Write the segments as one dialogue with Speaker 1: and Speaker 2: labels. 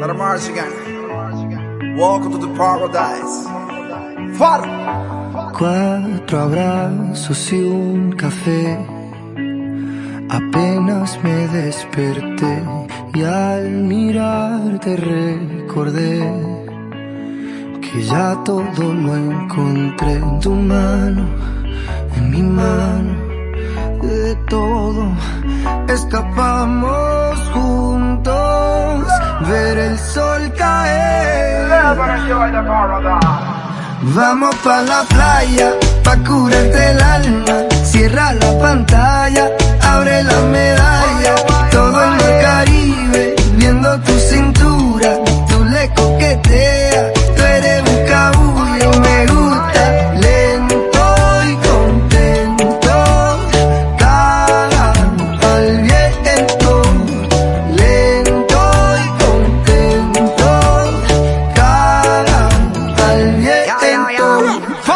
Speaker 1: Let Mars again. Welcome to the paradise. Far.
Speaker 2: Cuatro abrazos y un café. Apenas me desperté y al mirarte recordé que ya todo lo encontré en tu mano, en mi mano, de todo escapamos juntos, Vamos pa la playa, pa curarte el alma, cierra la pantalla, abre la medalla,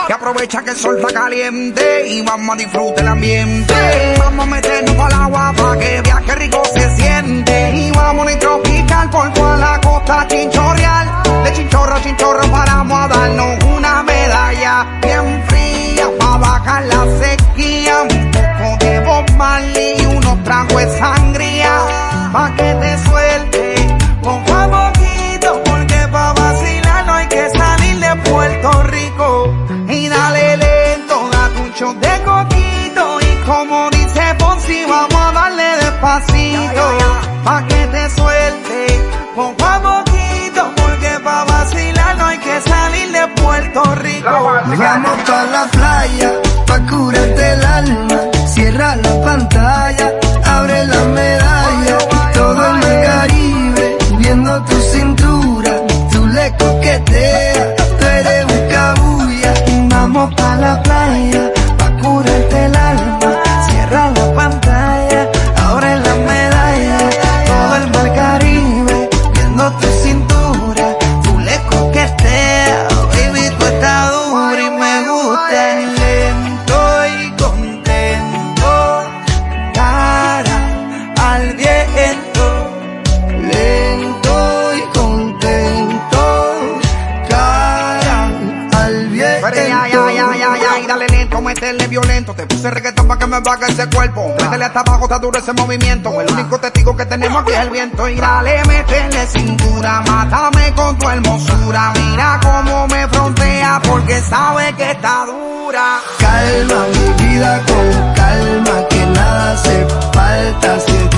Speaker 1: Que aprovecha que el sol está caliente y vamos a disfrutar el ambiente. Vamos a meternos al agua para que viaje rico se siente. Y vamos a tropical por toda la costa chinchorreal. De chinchorro a chinchorro paramos a darnos una medalla bien fría para bajar la sequía. Un poco de Bob y unos tragos de sangría pa' que shot de coquito. Y como dice Ponzi, vamos a darle despacito. Pa' que te suelte, poco a poquito. Porque pa' vacilar no hay que salir de Puerto Rico.
Speaker 2: Vamos pa la playa, pa curarte el alma, cierra la pantalla,
Speaker 1: métele violento. Te puse reggaetón pa' que me baje ese cuerpo. Métele hasta abajo, está duro ese movimiento. El único testigo que tenemos aquí es el viento. Y dale, métele cintura, mátame con tu hermosura. Mira cómo me frontea, porque sabe que está dura.
Speaker 2: Calma mi vida con calma, que nada hace falta si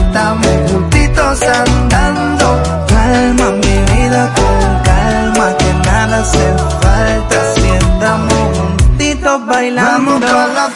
Speaker 1: love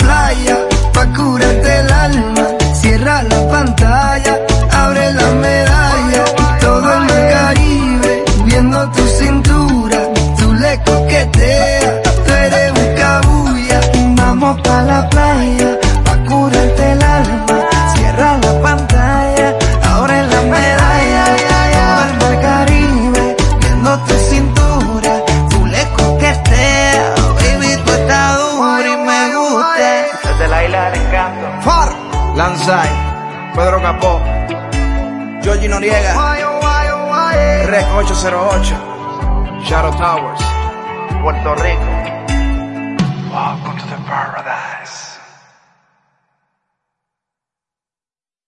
Speaker 1: Pedro Capó, Georgie Noriega, Rec 808, Shadow Towers.
Speaker 3: Puerto Rico.